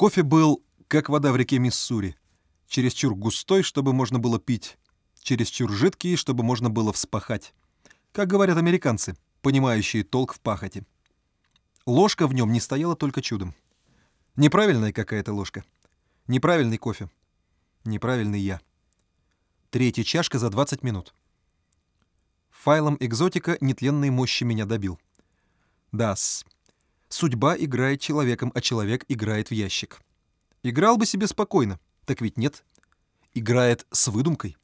Кофе был, как вода в реке Миссури. Чересчур густой, чтобы можно было пить. Чересчур жидкий, чтобы можно было вспахать. Как говорят американцы, понимающие толк в пахоте. Ложка в нем не стояла только чудом. Неправильная какая-то ложка. Неправильный кофе. Неправильный я. Третья чашка за 20 минут. Файлом экзотика нетленной мощи меня добил. Дас. Судьба играет человеком, а человек играет в ящик. Играл бы себе спокойно, так ведь нет. Играет с выдумкой.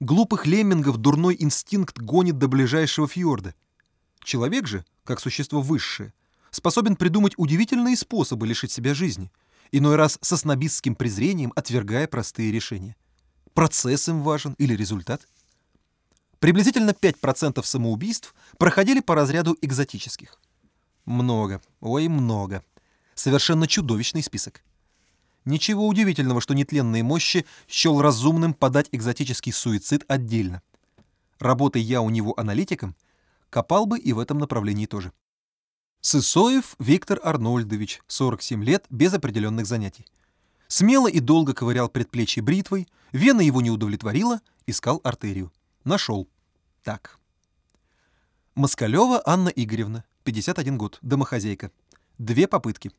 Глупых леммингов дурной инстинкт гонит до ближайшего фьорда. Человек же, как существо высшее, способен придумать удивительные способы лишить себя жизни, иной раз со снобистским презрением отвергая простые решения. Процесс им важен или результат? Приблизительно 5% самоубийств проходили по разряду экзотических. Много, ой, много. Совершенно чудовищный список. Ничего удивительного, что нетленные мощи счел разумным подать экзотический суицид отдельно. Работая я у него аналитиком, копал бы и в этом направлении тоже. Сысоев Виктор Арнольдович, 47 лет, без определенных занятий. Смело и долго ковырял предплечье бритвой, вена его не удовлетворила, искал артерию. Нашел. Так. Москалева Анна Игоревна, 51 год, домохозяйка. Две попытки.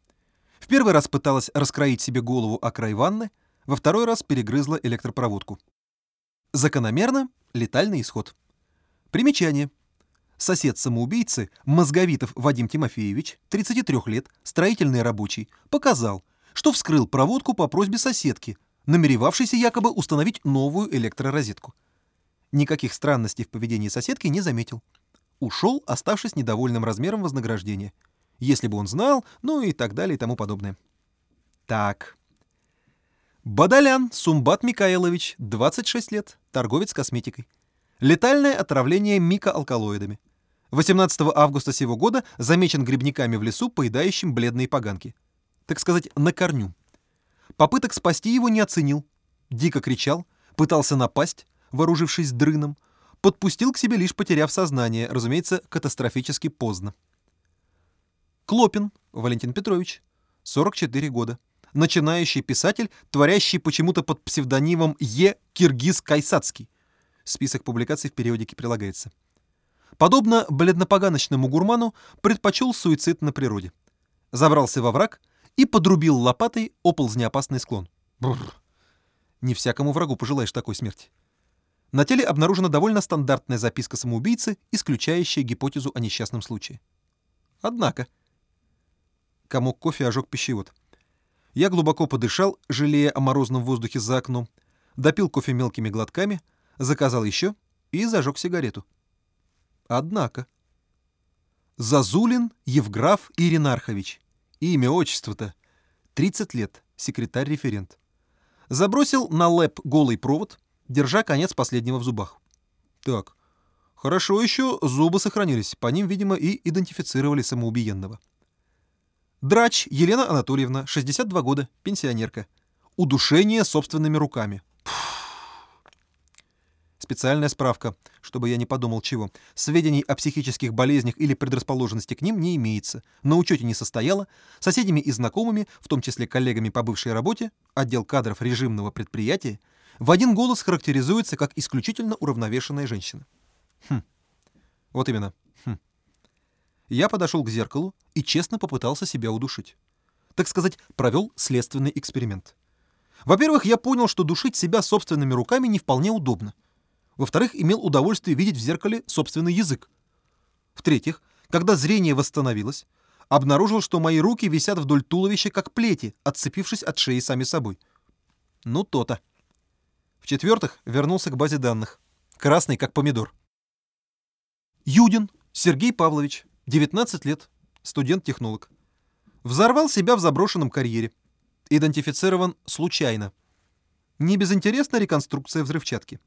В первый раз пыталась раскроить себе голову о край ванны, во второй раз перегрызла электропроводку. Закономерно летальный исход. Примечание. Сосед самоубийцы, Мозговитов Вадим Тимофеевич, 33 лет, строительный рабочий, показал, что вскрыл проводку по просьбе соседки, намеревавшейся якобы установить новую электророзетку. Никаких странностей в поведении соседки не заметил. Ушел, оставшись недовольным размером вознаграждения. Если бы он знал, ну и так далее и тому подобное. Так. Бадалян Сумбат Микаилович, 26 лет, торговец косметикой. Летальное отравление микоалкалоидами. 18 августа сего года замечен грибниками в лесу, поедающим бледные поганки. Так сказать, на корню. Попыток спасти его не оценил. Дико кричал, пытался напасть, вооружившись дрыном, подпустил к себе лишь потеряв сознание, разумеется, катастрофически поздно. Клопин Валентин Петрович, 44 года. Начинающий писатель, творящий почему-то под псевдонимом Е. Киргиз Кайсацкий. Список публикаций в периодике прилагается. Подобно бледнопоганочному гурману, предпочел суицид на природе. Забрался во враг и подрубил лопатой оползнеопасный склон. Бррр. Не всякому врагу пожелаешь такой смерти. На теле обнаружена довольно стандартная записка самоубийцы, исключающая гипотезу о несчастном случае. Однако... Комок кофе ожег пищевод. Я глубоко подышал, жалея о морозном воздухе за окном, допил кофе мелкими глотками, заказал еще и зажег сигарету. Однако... Зазулин Евграф Иринархович. Имя, отчество-то. 30 лет, секретарь-референт. Забросил на лэп голый провод, держа конец последнего в зубах. Так, хорошо еще зубы сохранились, по ним, видимо, и идентифицировали самоубиенного. Драч Елена Анатольевна, 62 года, пенсионерка. Удушение собственными руками. Специальная справка, чтобы я не подумал чего. Сведений о психических болезнях или предрасположенности к ним не имеется. На учете не состояла. Соседями и знакомыми, в том числе коллегами по бывшей работе, отдел кадров режимного предприятия, в один голос характеризуется как исключительно уравновешенная женщина. Хм. Вот именно. Хм. Я подошел к зеркалу и честно попытался себя удушить. Так сказать, провел следственный эксперимент. Во-первых, я понял, что душить себя собственными руками не вполне удобно. Во-вторых, имел удовольствие видеть в зеркале собственный язык. В-третьих, когда зрение восстановилось, обнаружил, что мои руки висят вдоль туловища, как плети, отцепившись от шеи сами собой. Ну, то-то. В-четвертых, вернулся к базе данных. Красный, как помидор. Юдин Сергей Павлович, 19 лет, студент-технолог. Взорвал себя в заброшенном карьере. Идентифицирован случайно. Не безинтересна реконструкция взрывчатки.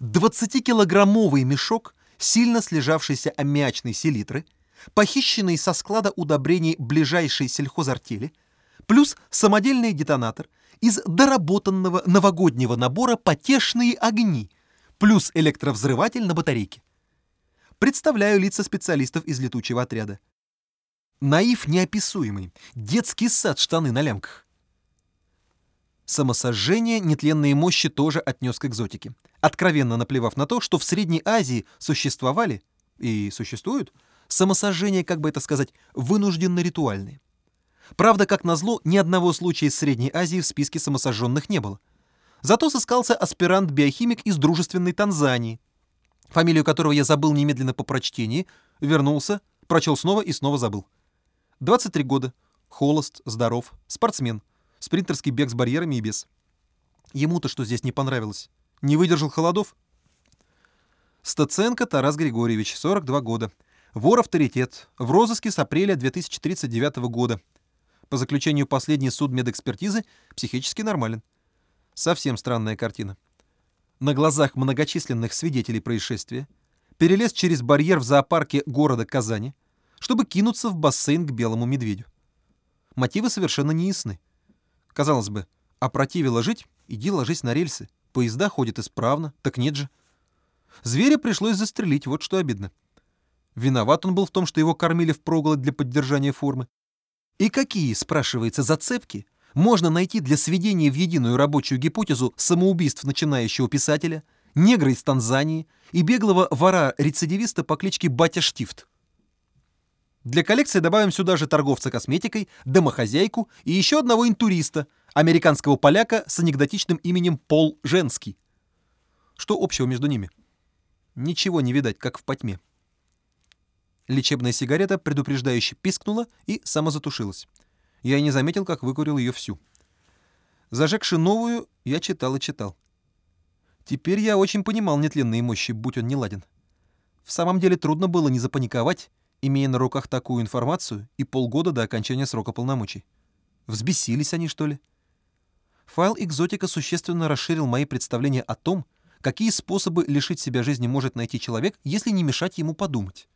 20-килограммовый мешок сильно слежавшейся аммиачной селитры, похищенный со склада удобрений ближайшей сельхозартели, плюс самодельный детонатор — из доработанного новогоднего набора «Потешные огни» плюс электровзрыватель на батарейке. Представляю лица специалистов из летучего отряда. Наив неописуемый. Детский сад штаны на лямках. Самосожжение нетленные мощи тоже отнес к экзотике, откровенно наплевав на то, что в Средней Азии существовали и существуют самосожжения, как бы это сказать, вынужденно-ритуальные. Правда, как назло, ни одного случая из Средней Азии в списке самосожженных не было. Зато сыскался аспирант-биохимик из дружественной Танзании, фамилию которого я забыл немедленно по прочтении, вернулся, прочел снова и снова забыл. 23 года, холост, здоров, спортсмен, спринтерский бег с барьерами и без. Ему-то что здесь не понравилось? Не выдержал холодов? Стаценко Тарас Григорьевич, 42 года. Вор-авторитет. В розыске с апреля 2039 года. По заключению последней судмедэкспертизы психически нормален. Совсем странная картина. На глазах многочисленных свидетелей происшествия перелез через барьер в зоопарке города Казани, чтобы кинуться в бассейн к белому медведю. Мотивы совершенно не ясны. Казалось бы, опротивило жить, иди ложись на рельсы. Поезда ходят исправно, так нет же. Зверя пришлось застрелить, вот что обидно. Виноват он был в том, что его кормили впроголодь для поддержания формы. И какие, спрашивается, зацепки можно найти для сведения в единую рабочую гипотезу самоубийств начинающего писателя, негра из Танзании и беглого вора-рецидивиста по кличке Батя Штифт? Для коллекции добавим сюда же торговца косметикой, домохозяйку и еще одного интуриста, американского поляка с анекдотичным именем Пол Женский. Что общего между ними? Ничего не видать, как в потьме. Лечебная сигарета предупреждающе пискнула и самозатушилась. Я и не заметил, как выкурил ее всю. Зажегши новую, я читал и читал. Теперь я очень понимал нетленные мощи, будь он не ладен. В самом деле трудно было не запаниковать, имея на руках такую информацию и полгода до окончания срока полномочий. Взбесились они, что ли? Файл «Экзотика» существенно расширил мои представления о том, какие способы лишить себя жизни может найти человек, если не мешать ему подумать.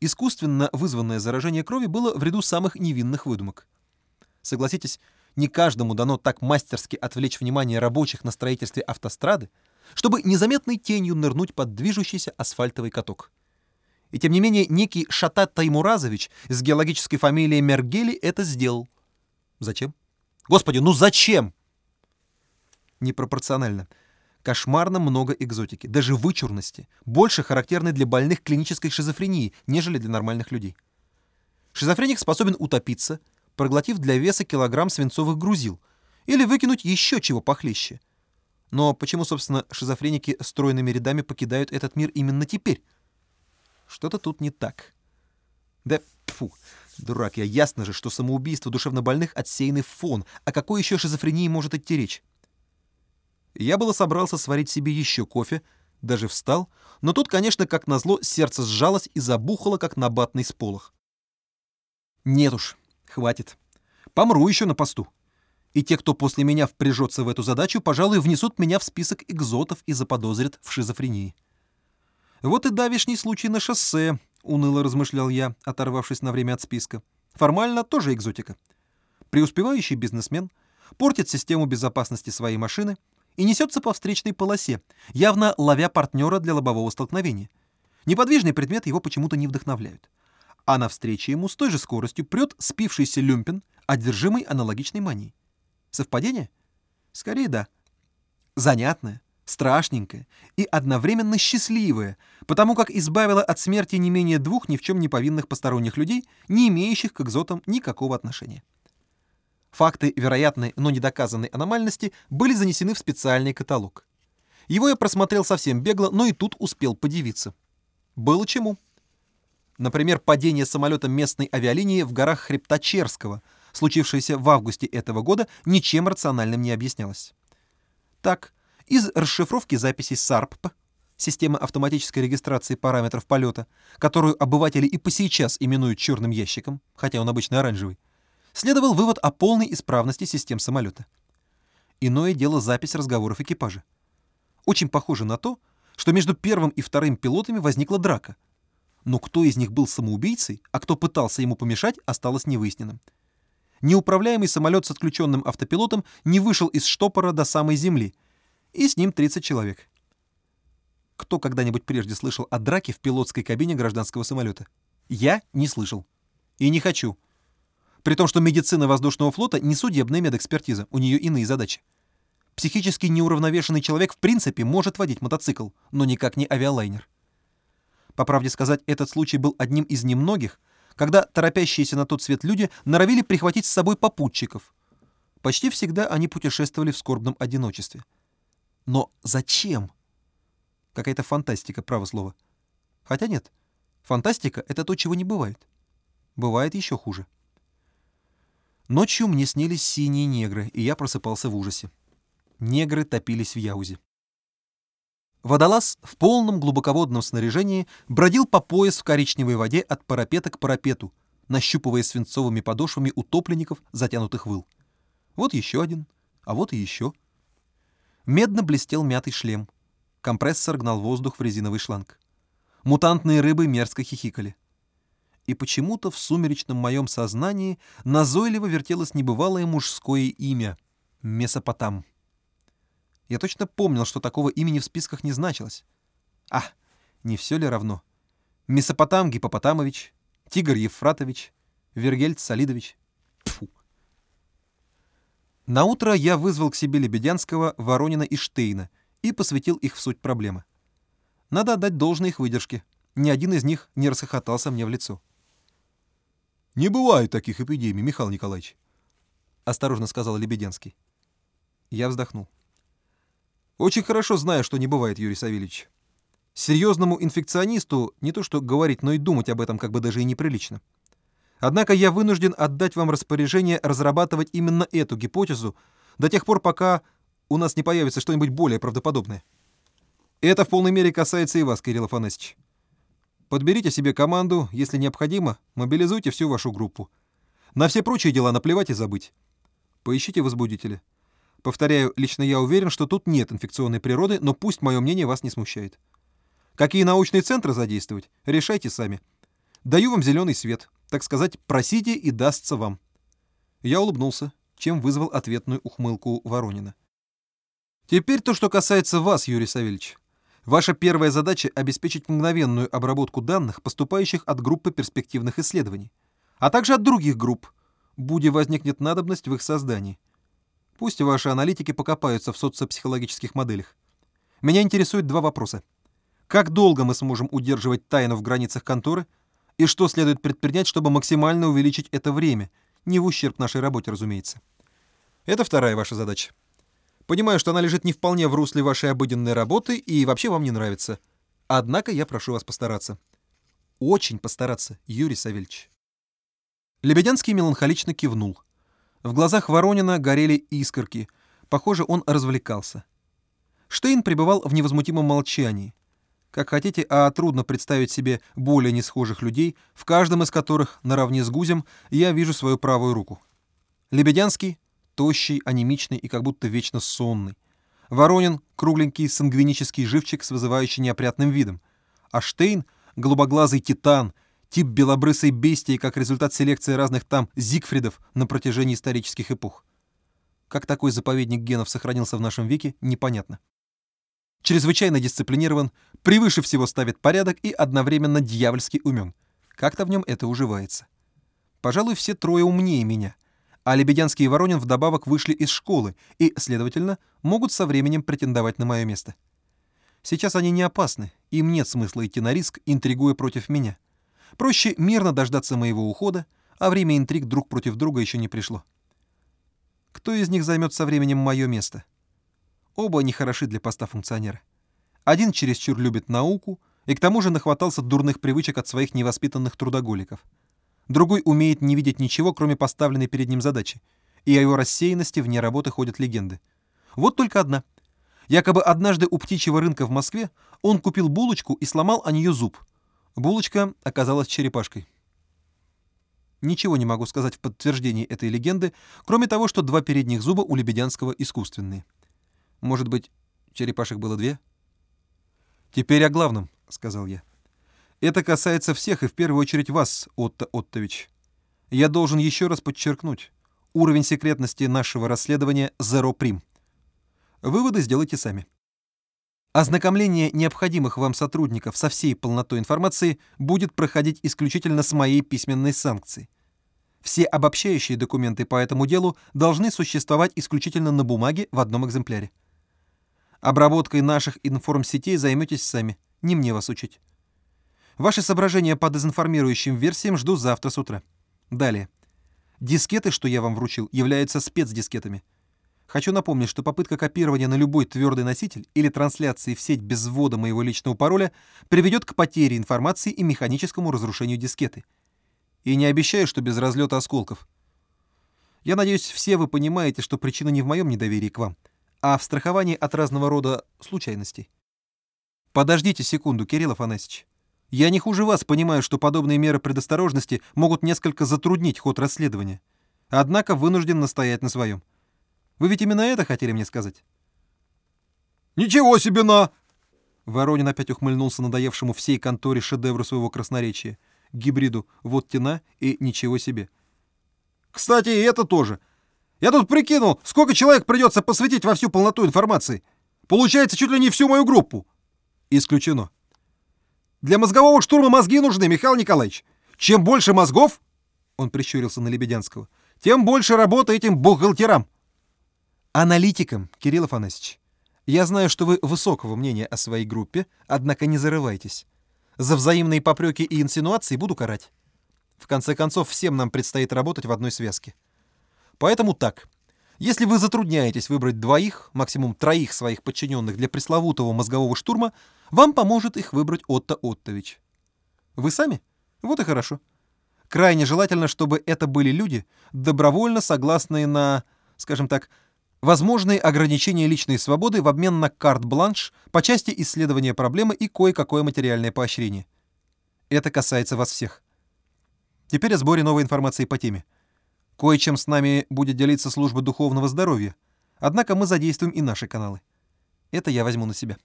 Искусственно вызванное заражение крови было в ряду самых невинных выдумок. Согласитесь, не каждому дано так мастерски отвлечь внимание рабочих на строительстве автострады, чтобы незаметной тенью нырнуть под движущийся асфальтовый каток. И тем не менее некий Шатат Таймуразович с геологической фамилией Мергели это сделал. Зачем? Господи, ну зачем? Непропорционально. Кошмарно много экзотики, даже вычурности, больше характерной для больных клинической шизофрении, нежели для нормальных людей. Шизофреник способен утопиться, проглотив для веса килограмм свинцовых грузил, или выкинуть еще чего похлеще. Но почему, собственно, шизофреники стройными рядами покидают этот мир именно теперь? Что-то тут не так. Да, фу, дурак, я ясно же, что самоубийство душевнобольных отсеянный фон, о какой еще шизофрении может идти речь? Я было собрался сварить себе еще кофе, даже встал, но тут, конечно, как назло, сердце сжалось и забухало, как набатный сполох. Нет уж, хватит. Помру еще на посту. И те, кто после меня впряжется в эту задачу, пожалуй, внесут меня в список экзотов и заподозрят в шизофрении. Вот и давишний случай на шоссе, уныло размышлял я, оторвавшись на время от списка. Формально тоже экзотика. Преуспевающий бизнесмен портит систему безопасности своей машины и несется по встречной полосе, явно ловя партнера для лобового столкновения. Неподвижный предмет его почему-то не вдохновляют. А навстречу ему с той же скоростью прет спившийся люмпин, одержимый аналогичной манией. Совпадение? Скорее да. Занятное, страшненькое и одновременно счастливое, потому как избавила от смерти не менее двух ни в чем не повинных посторонних людей, не имеющих к экзотам никакого отношения. Факты вероятной, но недоказанной аномальности были занесены в специальный каталог. Его я просмотрел совсем бегло, но и тут успел подивиться. Было чему. Например, падение самолета местной авиалинии в горах хребта Черского, случившееся в августе этого года, ничем рациональным не объяснялось. Так, из расшифровки записей САРПП, системы автоматической регистрации параметров полета, которую обыватели и по сейчас именуют черным ящиком, хотя он обычно оранжевый, следовал вывод о полной исправности систем самолета. Иное дело запись разговоров экипажа. Очень похоже на то, что между первым и вторым пилотами возникла драка. Но кто из них был самоубийцей, а кто пытался ему помешать, осталось невыясненным. Неуправляемый самолет с отключенным автопилотом не вышел из штопора до самой земли, и с ним 30 человек. Кто когда-нибудь прежде слышал о драке в пилотской кабине гражданского самолета? Я не слышал. И не хочу. При том, что медицина воздушного флота не судебная медэкспертиза, у нее иные задачи. Психически неуравновешенный человек в принципе может водить мотоцикл, но никак не авиалайнер. По правде сказать, этот случай был одним из немногих, когда торопящиеся на тот свет люди норовили прихватить с собой попутчиков. Почти всегда они путешествовали в скорбном одиночестве. Но зачем? Какая-то фантастика, право слово. Хотя нет, фантастика — это то, чего не бывает. Бывает еще хуже. Ночью мне снились синие негры, и я просыпался в ужасе. Негры топились в Яузе. Водолаз в полном глубоководном снаряжении бродил по пояс в коричневой воде от парапета к парапету, нащупывая свинцовыми подошвами утопленников, затянутых выл. Вот еще один, а вот и еще. Медно блестел мятый шлем. Компрессор гнал воздух в резиновый шланг. Мутантные рыбы мерзко хихикали. И почему-то в сумеречном моем сознании назойливо вертелось небывалое мужское имя — Месопотам. Я точно помнил, что такого имени в списках не значилось. А, не все ли равно? Месопотам Гипопотамович, Тигр Ефратович, Вергельд Солидович. Тьфу. Наутро я вызвал к себе Лебедянского, Воронина и Штейна и посвятил их в суть проблемы. Надо отдать должное их выдержке. Ни один из них не расхохотался мне в лицо. «Не бывает таких эпидемий, Михаил Николаевич», — осторожно сказал Лебедянский. Я вздохнул. Очень хорошо знаю, что не бывает, Юрий Савельевич. Серьезному инфекционисту не то что говорить, но и думать об этом как бы даже и неприлично. Однако я вынужден отдать вам распоряжение разрабатывать именно эту гипотезу до тех пор, пока у нас не появится что-нибудь более правдоподобное. Это в полной мере касается и вас, Кирилл Афанасьевич. Подберите себе команду, если необходимо, мобилизуйте всю вашу группу. На все прочие дела наплевать и забыть. Поищите возбудителя. Повторяю, лично я уверен, что тут нет инфекционной природы, но пусть мое мнение вас не смущает. Какие научные центры задействовать, решайте сами. Даю вам зеленый свет, так сказать, просите и дастся вам. Я улыбнулся, чем вызвал ответную ухмылку Воронина. Теперь то, что касается вас, Юрий Савельевич. Ваша первая задача — обеспечить мгновенную обработку данных, поступающих от группы перспективных исследований, а также от других групп, будь возникнет надобность в их создании. Пусть ваши аналитики покопаются в социопсихологических моделях. Меня интересуют два вопроса. Как долго мы сможем удерживать тайну в границах конторы? И что следует предпринять, чтобы максимально увеличить это время? Не в ущерб нашей работе, разумеется. Это вторая ваша задача. Понимаю, что она лежит не вполне в русле вашей обыденной работы и вообще вам не нравится. Однако я прошу вас постараться. Очень постараться, Юрий Савельевич. Лебедянский меланхолично кивнул. В глазах Воронина горели искорки. Похоже, он развлекался. Штейн пребывал в невозмутимом молчании. Как хотите, а трудно представить себе более несхожих людей, в каждом из которых, наравне с Гузем, я вижу свою правую руку. Лебедянский — тощий, анемичный и как будто вечно сонный. Воронин — кругленький сангвинический живчик с вызывающим неопрятным видом. А Штейн — голубоглазый титан — тип белобрысой бестии как результат селекции разных там Зигфридов на протяжении исторических эпох. Как такой заповедник генов сохранился в нашем веке, непонятно. Чрезвычайно дисциплинирован, превыше всего ставит порядок и одновременно дьявольски умен. Как-то в нем это уживается. Пожалуй, все трое умнее меня, а Лебедянский и Воронин вдобавок вышли из школы и, следовательно, могут со временем претендовать на мое место. Сейчас они не опасны, им нет смысла идти на риск, интригуя против меня. Проще мирно дождаться моего ухода, а время интриг друг против друга еще не пришло. Кто из них займет со временем мое место? Оба они хороши для поста функционера. Один чересчур любит науку и к тому же нахватался дурных привычек от своих невоспитанных трудоголиков. Другой умеет не видеть ничего, кроме поставленной перед ним задачи, и о его рассеянности вне работы ходят легенды. Вот только одна. Якобы однажды у птичьего рынка в Москве он купил булочку и сломал о нее зуб — Булочка оказалась черепашкой. Ничего не могу сказать в подтверждении этой легенды, кроме того, что два передних зуба у Лебедянского искусственные. Может быть, черепашек было две? «Теперь о главном», — сказал я. «Это касается всех и в первую очередь вас, Отто Оттович. Я должен еще раз подчеркнуть. Уровень секретности нашего расследования — zero прим. Выводы сделайте сами». Ознакомление необходимых вам сотрудников со всей полнотой информации будет проходить исключительно с моей письменной санкцией. Все обобщающие документы по этому делу должны существовать исключительно на бумаге в одном экземпляре. Обработкой наших информсетей займетесь сами, не мне вас учить. Ваши соображения по дезинформирующим версиям жду завтра с утра. Далее. Дискеты, что я вам вручил, являются спецдискетами. Хочу напомнить, что попытка копирования на любой твердый носитель или трансляции в сеть без ввода моего личного пароля приведет к потере информации и механическому разрушению дискеты. И не обещаю, что без разлета осколков. Я надеюсь, все вы понимаете, что причина не в моем недоверии к вам, а в страховании от разного рода случайностей. Подождите секунду, Кирилл Афанасьевич. Я не хуже вас понимаю, что подобные меры предосторожности могут несколько затруднить ход расследования. Однако вынужден настоять на своем. Вы ведь именно это хотели мне сказать? «Ничего себе на!» Воронин опять ухмыльнулся надоевшему всей конторе шедевру своего красноречия, гибриду «вот тена» и «ничего себе». «Кстати, и это тоже. Я тут прикинул, сколько человек придется посвятить во всю полноту информации. Получается, чуть ли не всю мою группу». «Исключено. Для мозгового штурма мозги нужны, Михаил Николаевич. Чем больше мозгов, он прищурился на Лебедянского, тем больше работы этим бухгалтерам. Аналитикам, Кирилл Афанасьевич. Я знаю, что вы высокого мнения о своей группе, однако не зарывайтесь. За взаимные попреки и инсинуации буду карать. В конце концов, всем нам предстоит работать в одной связке. Поэтому так. Если вы затрудняетесь выбрать двоих, максимум троих своих подчиненных для пресловутого мозгового штурма, вам поможет их выбрать Отто Оттович. Вы сами? Вот и хорошо. Крайне желательно, чтобы это были люди, добровольно согласные на, скажем так, возможные ограничения личной свободы в обмен на карт-бланш по части исследования проблемы и кое-какое материальное поощрение. Это касается вас всех. Теперь о сборе новой информации по теме. Кое-чем с нами будет делиться служба духовного здоровья, однако мы задействуем и наши каналы. Это я возьму на себя.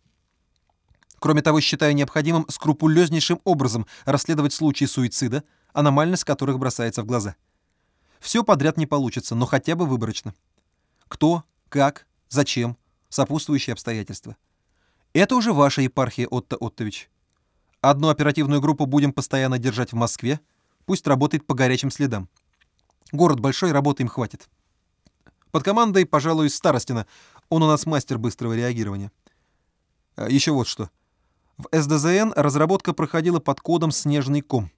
Кроме того, считаю необходимым скрупулезнейшим образом расследовать случаи суицида, аномальность которых бросается в глаза. Все подряд не получится, но хотя бы выборочно. Кто, как, зачем, сопутствующие обстоятельства. Это уже ваша епархия, Отто Оттович. Одну оперативную группу будем постоянно держать в Москве, пусть работает по горячим следам. Город большой, работы им хватит. Под командой, пожалуй, Старостина. Он у нас мастер быстрого реагирования. А, Еще вот что. В СДЗН разработка проходила под кодом «Снежный ком».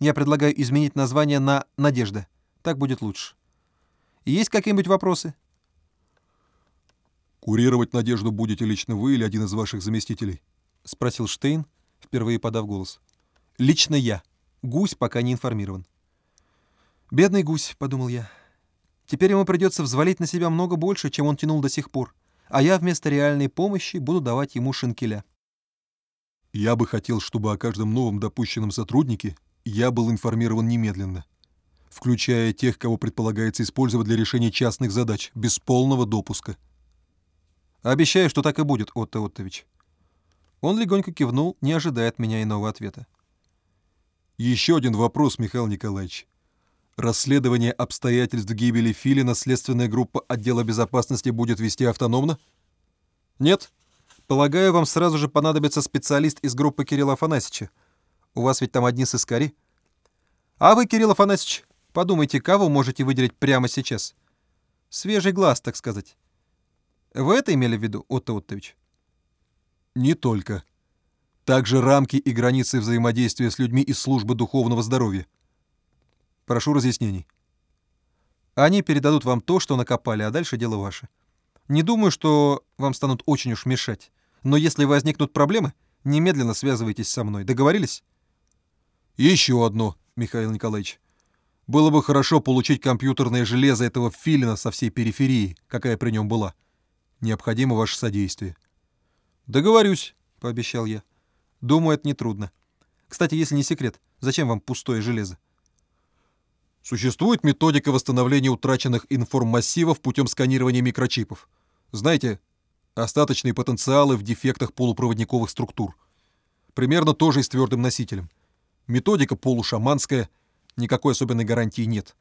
Я предлагаю изменить название на «Надежда». Так будет лучше. Есть какие-нибудь вопросы? «Курировать Надежду будете лично вы или один из ваших заместителей?» — спросил Штейн, впервые подав голос. «Лично я. Гусь пока не информирован». «Бедный гусь», — подумал я. «Теперь ему придется взвалить на себя много больше, чем он тянул до сих пор, а я вместо реальной помощи буду давать ему шинкеля». Я бы хотел, чтобы о каждом новом допущенном сотруднике я был информирован немедленно, включая тех, кого предполагается использовать для решения частных задач, без полного допуска. Обещаю, что так и будет, Отто Оттович. Он легонько кивнул, не ожидая от меня иного ответа. Еще один вопрос, Михаил Николаевич. Расследование обстоятельств гибели Филина следственная группа отдела безопасности будет вести автономно? Нет, Полагаю, вам сразу же понадобится специалист из группы Кирилла Афанасьевича. У вас ведь там одни сыскари. А вы, Кирилл Афанасьевич, подумайте, кого можете выделить прямо сейчас. Свежий глаз, так сказать. Вы это имели в виду, Отто Оттович? Не только. Также рамки и границы взаимодействия с людьми из службы духовного здоровья. Прошу разъяснений. Они передадут вам то, что накопали, а дальше дело ваше. Не думаю, что вам станут очень уж мешать. Но если возникнут проблемы, немедленно связывайтесь со мной. Договорились? Еще одно, Михаил Николаевич. Было бы хорошо получить компьютерное железо этого филина со всей периферии, какая при нем была. Необходимо ваше содействие. Договорюсь, пообещал я. Думаю, это нетрудно. Кстати, если не секрет, зачем вам пустое железо? Существует методика восстановления утраченных информассивов путем сканирования микрочипов. Знаете, остаточные потенциалы в дефектах полупроводниковых структур. Примерно то же и с твердым носителем. Методика полушаманская, никакой особенной гарантии нет.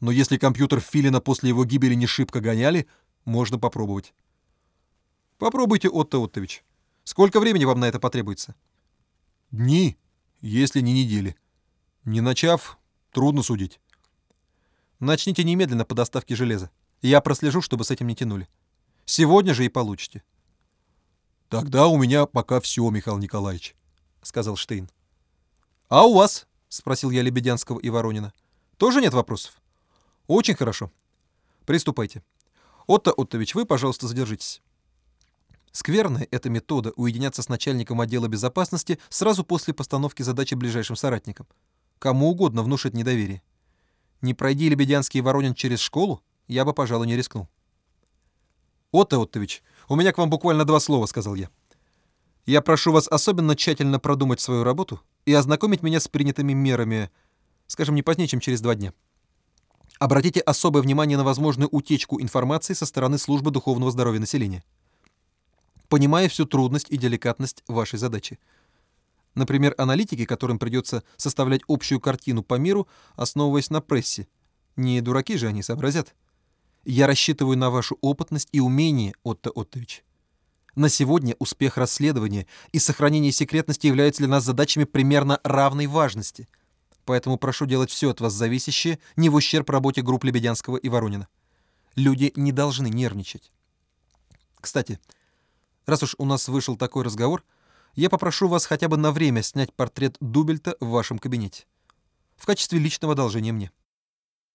Но если компьютер Филина после его гибели не шибко гоняли, можно попробовать. Попробуйте, Отто Оттович. Сколько времени вам на это потребуется? Дни, если не недели. Не начав, трудно судить. Начните немедленно по доставке железа. Я прослежу, чтобы с этим не тянули. Сегодня же и получите. Тогда у меня пока все, Михаил Николаевич, сказал Штейн. А у вас? спросил я Лебедянского и Воронина. Тоже нет вопросов? Очень хорошо. Приступайте. Отто Оттович, вы, пожалуйста, задержитесь. Скверная эта метода уединяться с начальником отдела безопасности сразу после постановки задачи ближайшим соратникам. Кому угодно внушить недоверие. Не пройди Лебедянский и Воронин через школу, я бы, пожалуй, не рискнул. «Отто Оттович, у меня к вам буквально два слова», — сказал я. «Я прошу вас особенно тщательно продумать свою работу и ознакомить меня с принятыми мерами, скажем, не позднее, чем через два дня. Обратите особое внимание на возможную утечку информации со стороны службы духовного здоровья населения. Понимая всю трудность и деликатность вашей задачи. Например, аналитики, которым придется составлять общую картину по миру, основываясь на прессе. Не дураки же они сообразят. Я рассчитываю на вашу опытность и умение, Отто Оттович. На сегодня успех расследования и сохранение секретности являются для нас задачами примерно равной важности. Поэтому прошу делать все от вас зависящее, не в ущерб работе групп Лебедянского и Воронина. Люди не должны нервничать. Кстати, раз уж у нас вышел такой разговор, я попрошу вас хотя бы на время снять портрет Дубельта в вашем кабинете. В качестве личного одолжения мне.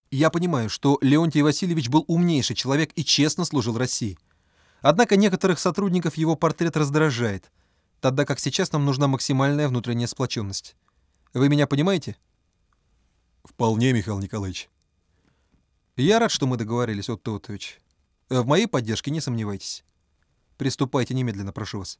Я понимаю, что Леонтий Васильевич был умнейший человек и честно служил России. Однако некоторых сотрудников его портрет раздражает, тогда как сейчас нам нужна максимальная внутренняя сплоченность. Вы меня понимаете? Вполне, Михаил Николаевич. Я рад, что мы договорились, Отто Отович. В моей поддержке не сомневайтесь. Приступайте немедленно, прошу вас.